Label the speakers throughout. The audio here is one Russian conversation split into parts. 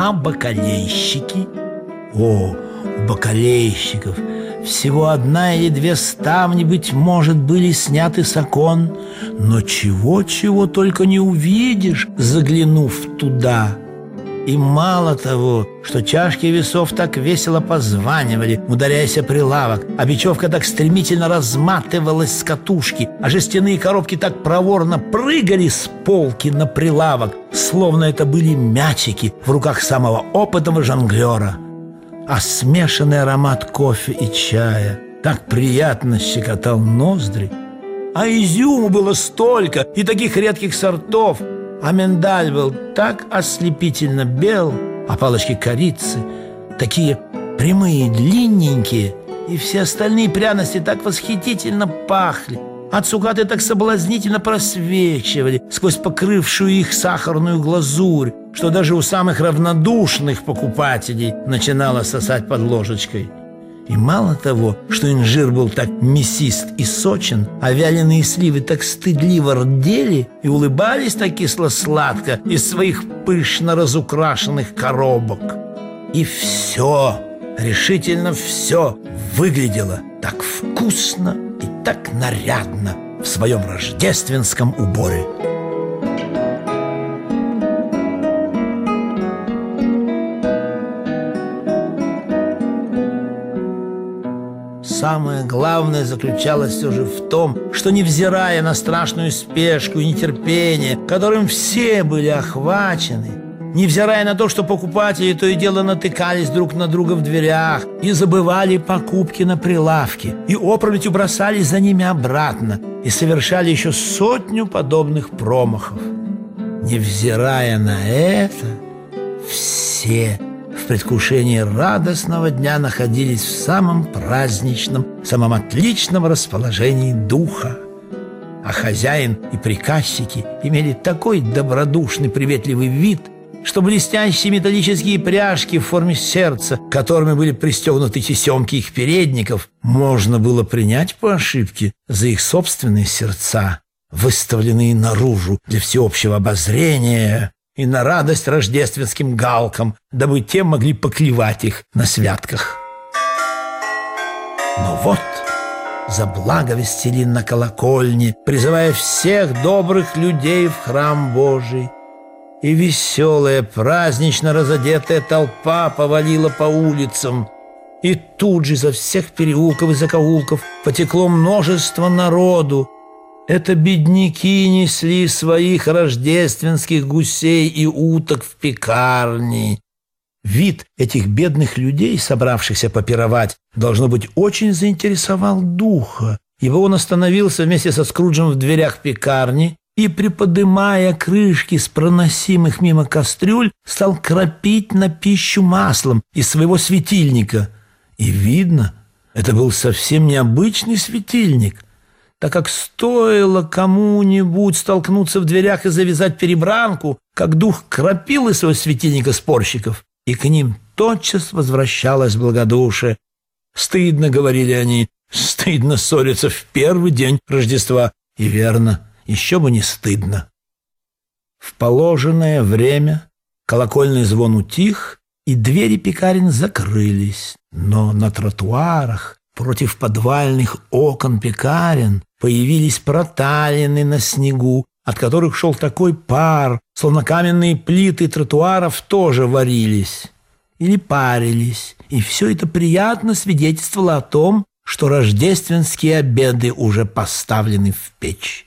Speaker 1: А бакалейщики? О, у бакалейщиков всего одна или две ставни, быть может, были сняты с окон, но чего-чего только не увидишь, заглянув туда. И мало того, что чашки весов так весело позванивали, ударяясь о прилавок, а бечевка так стремительно разматывалась с катушки, а жестяные коробки так проворно прыгали с полки на прилавок, словно это были мячики в руках самого опытного жонглера – а смешанный аромат кофе и чая так приятно щекотал ноздри. А изюму было столько и таких редких сортов, а миндаль был так ослепительно бел, а палочки корицы такие прямые, длинненькие, и все остальные пряности так восхитительно пахли, а цукаты так соблазнительно просвечивали сквозь покрывшую их сахарную глазурь, что даже у самых равнодушных покупателей начинало сосать под ложечкой. И мало того, что инжир был так мясист и сочен, а вяленые сливы так стыдливо рдели и улыбались так кисло-сладко из своих пышно разукрашенных коробок. И все, решительно все выглядело так вкусно и так нарядно в своем рождественском уборе. Самое главное заключалось все же в том, что невзирая на страшную спешку и нетерпение, которым все были охвачены, невзирая на то, что покупатели то и дело натыкались друг на друга в дверях и забывали покупки на прилавке, и опрометью бросались за ними обратно и совершали еще сотню подобных промахов. Невзирая на это, все предвкушении радостного дня находились в самом праздничном, самом отличном расположении духа. А хозяин и приказчики имели такой добродушный, приветливый вид, что блестящие металлические пряжки в форме сердца, которыми были пристегнуты тесемки их передников, можно было принять по ошибке за их собственные сердца, выставленные наружу для всеобщего обозрения и на радость рождественским галкам, дабы те могли поклевать их на святках. Но вот заблаговестили на колокольне, призывая всех добрых людей в храм Божий. И веселая, празднично разодетая толпа повалила по улицам. И тут же за всех переулков и закоулков потекло множество народу, это бедняки несли своих рождественских гусей и уток в пекарни. Вид этих бедных людей, собравшихся попировать, должно быть, очень заинтересовал духа, ибо он остановился вместе со Скруджем в дверях пекарни и, приподымая крышки с проносимых мимо кастрюль, стал кропить на пищу маслом из своего светильника. И видно, это был совсем необычный светильник – так как стоило кому-нибудь столкнуться в дверях и завязать перебранку, как дух кропил из своего светильника спорщиков, и к ним тотчас возвращалось благодушие. «Стыдно», — говорили они, — «стыдно ссориться в первый день Рождества». И верно, еще бы не стыдно. В положенное время колокольный звон утих, и двери пекарен закрылись, но на тротуарах против подвальных окон пекарен Появились проталины на снегу, от которых шел такой пар, словно каменные плиты тротуаров тоже варились или парились, и все это приятно свидетельствовало о том, что рождественские обеды уже поставлены в печь.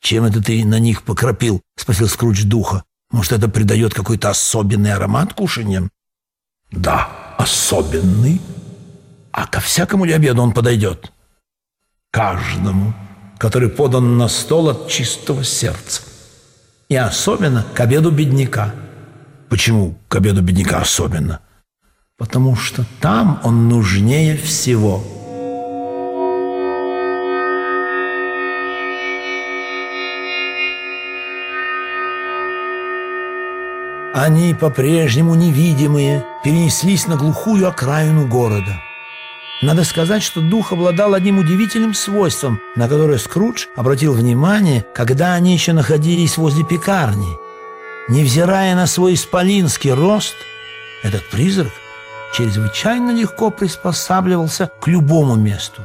Speaker 1: «Чем это ты на них покропил?» — спросил Скрудж духа. «Может, это придает какой-то особенный аромат кушаньям?» «Да, особенный. А ко всякому ли обеду он подойдет?» каждому, который подан на стол от чистого сердца. И особенно к обеду бедняка. Почему к обеду бедняка особенно? Потому что там он нужнее всего. Они, по-прежнему невидимые, перенеслись на глухую окраину города – надо сказать, что дух обладал одним удивительным свойством, на которое Скрудж обратил внимание, когда они еще находились возле пекарни. Невзирая на свой исполинский рост, этот призрак чрезвычайно легко приспосабливался к любому месту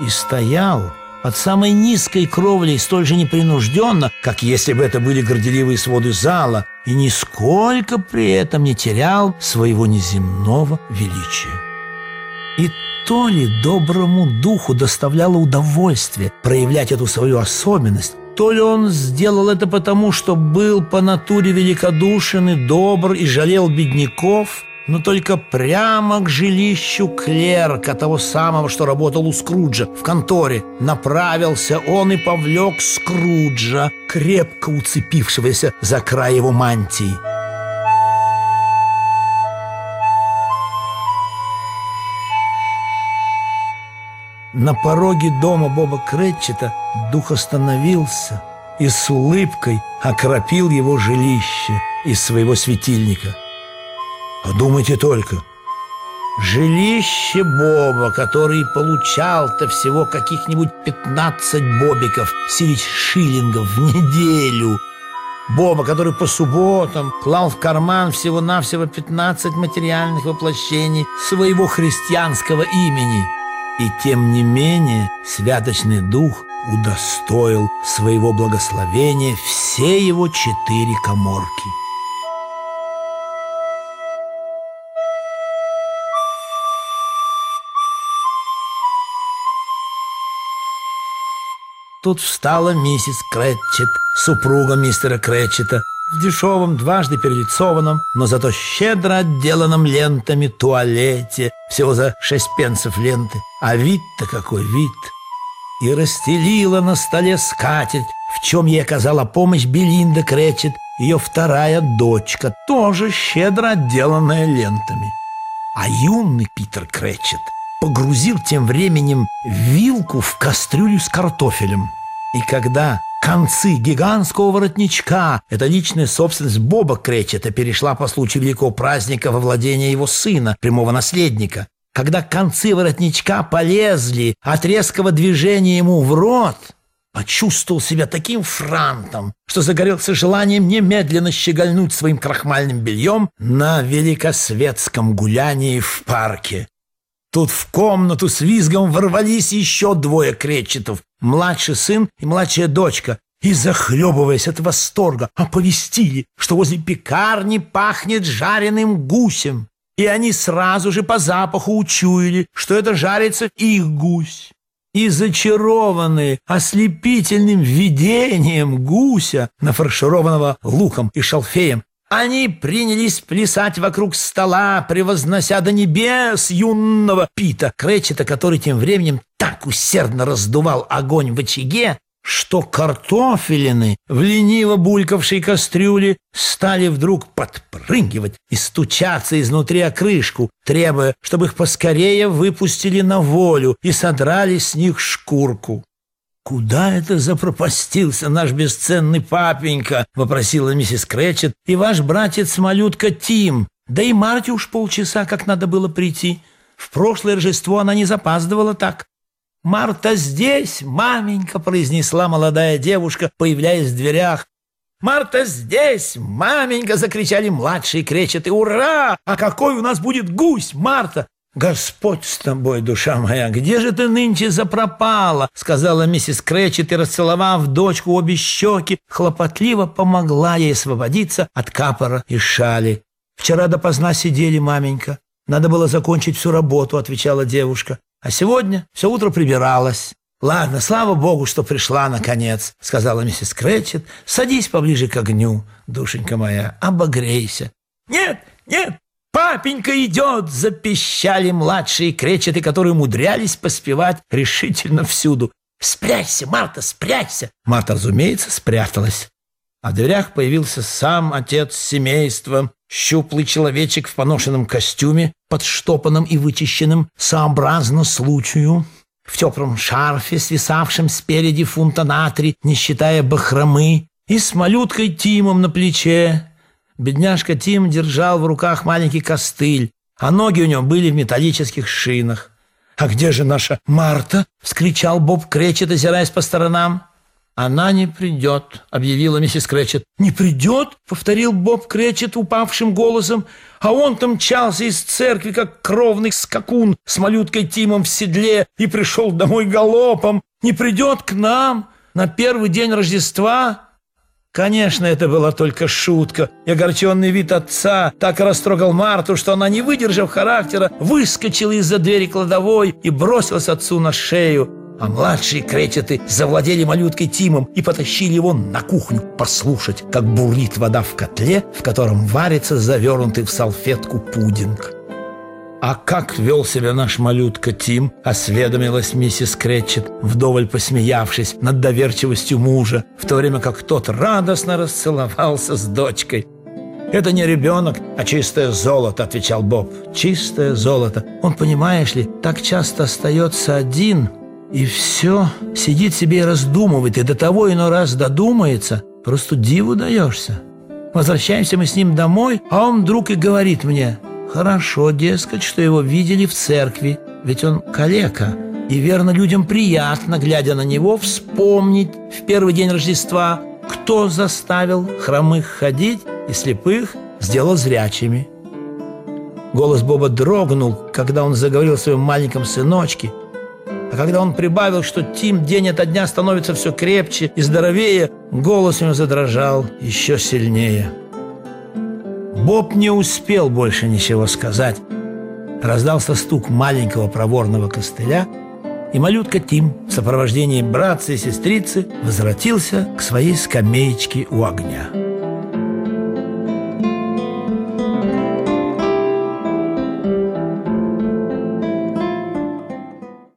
Speaker 1: и стоял под самой низкой кровлей столь же непринужденно, как если бы это были горделивые своды зала, и нисколько при этом не терял своего неземного величия. И то ли доброму духу доставляло удовольствие проявлять эту свою особенность, то ли он сделал это потому, что был по натуре великодушен и добр и жалел бедняков, но только прямо к жилищу клерка, того самого, что работал у Скруджа в конторе, направился он и повлек Скруджа, крепко уцепившегося за край его мантии. На пороге дома Боба Кретчета дух остановился и с улыбкой окропил его жилище из своего светильника. Подумайте только, жилище Боба, который получал-то всего каких-нибудь 15 бобиков, 9 шиллингов в неделю. Боба, который по субботам клал в карман всего-навсего 15 материальных воплощений своего христианского имени – и тем не менее святочный дух удостоил своего благословения все его четыре коморки. Тут встала миссис Крэтчет, супруга мистера Крэтчета, в дешевом, дважды перелицованном, но зато щедро отделанном лентами туалете, всего за шесть пенсов ленты. А вид-то какой вид! И расстелила на столе скатерть, в чем ей оказала помощь Белинда Кречет, ее вторая дочка, тоже щедро отделанная лентами. А юный Питер Кречет погрузил тем временем вилку в кастрюлю с картофелем. И когда концы гигантского воротничка. Это личная собственность Боба Кречета перешла по случаю великого праздника во владение его сына, прямого наследника. Когда концы воротничка полезли от резкого движения ему в рот, почувствовал себя таким франтом, что загорелся желанием немедленно щегольнуть своим крахмальным бельем на великосветском гулянии в парке. Тут в комнату с визгом ворвались еще двое кречетов, младший сын и младшая дочка, и, захлебываясь от восторга, оповестили, что возле пекарни пахнет жареным гусем. И они сразу же по запаху учуяли, что это жарится их гусь. И зачарованные ослепительным видением гуся, нафаршированного луком и шалфеем, они принялись плясать вокруг стола, превознося до небес юного Пита Кречета, который тем временем так усердно раздувал огонь в очаге, что картофелины в лениво булькавшей кастрюле стали вдруг подпрыгивать и стучаться изнутри о крышку, требуя, чтобы их поскорее выпустили на волю и содрали с них шкурку. «Куда это запропастился наш бесценный папенька?» — вопросила миссис Кречет. «И ваш братец-малютка Тим. Да и Марте уж полчаса, как надо было прийти. В прошлое Рождество она не запаздывала так». «Марта здесь, маменька!» — произнесла молодая девушка, появляясь в дверях. «Марта здесь! Маменька!» — закричали младшие кречеты. «Ура! А какой у нас будет гусь, Марта! «Господь с тобой, душа моя, где же ты нынче запропала?» сказала миссис Кречет и, расцеловав дочку обе щеки, хлопотливо помогла ей освободиться от капора и шали. «Вчера допоздна сидели, маменька. Надо было закончить всю работу», — отвечала девушка. «А сегодня все утро прибиралась». «Ладно, слава богу, что пришла наконец», — сказала миссис Кречет. «Садись поближе к огню, душенька моя, обогрейся». «Нет, нет, «Папенька идет!» — запищали младшие кречеты, которые умудрялись поспевать решительно всюду. «Спрячься, Марта, спрячься!» Марта, разумеется, спряталась. А в дверях появился сам отец семейства, щуплый человечек в поношенном костюме, подштопанном и вычищенным сообразно случаю, в теплом шарфе, свисавшем спереди фунта натри, не считая бахромы, и с малюткой Тимом на плече, Бедняжка Тим держал в руках маленький костыль, а ноги у него были в металлических шинах. «А где же наша Марта?» — вскричал Боб Кречет, озираясь по сторонам. «Она не придет», — объявила миссис Кречет. «Не придет?» — повторил Боб Кречет упавшим голосом. А он-то мчался из церкви, как кровный скакун с малюткой Тимом в седле и пришел домой галопом. «Не придет к нам на первый день Рождества?» Конечно, это была только шутка, и огорченный вид отца так растрогал Марту, что она, не выдержав характера, выскочила из-за двери кладовой и бросилась отцу на шею. А младшие кречеты завладели малюткой Тимом и потащили его на кухню послушать, как бурлит вода в котле, в котором варится завернутый в салфетку пудинг. «А как вел себя наш малютка Тим?» — осведомилась миссис Кретчет, вдоволь посмеявшись над доверчивостью мужа, в то время как тот радостно расцеловался с дочкой. «Это не ребенок, а чистое золото», — отвечал Боб. «Чистое золото. Он, понимаешь ли, так часто остается один, и все, сидит себе и раздумывает, и до того иной раз додумается, просто диву даешься. Возвращаемся мы с ним домой, а он вдруг и говорит мне, Хорошо, дескать, что его видели в церкви, ведь он калека. И верно, людям приятно, глядя на него, вспомнить в первый день Рождества, кто заставил хромых ходить и слепых сделал зрячими. Голос Боба дрогнул, когда он заговорил о своем маленьком сыночке. А когда он прибавил, что Тим день ото дня становится все крепче и здоровее, голос ему задрожал еще сильнее. Боб не успел больше ничего сказать. Раздался стук маленького проворного костыля, и малютка Тим в сопровождении братца и сестрицы возвратился к своей скамеечке у огня.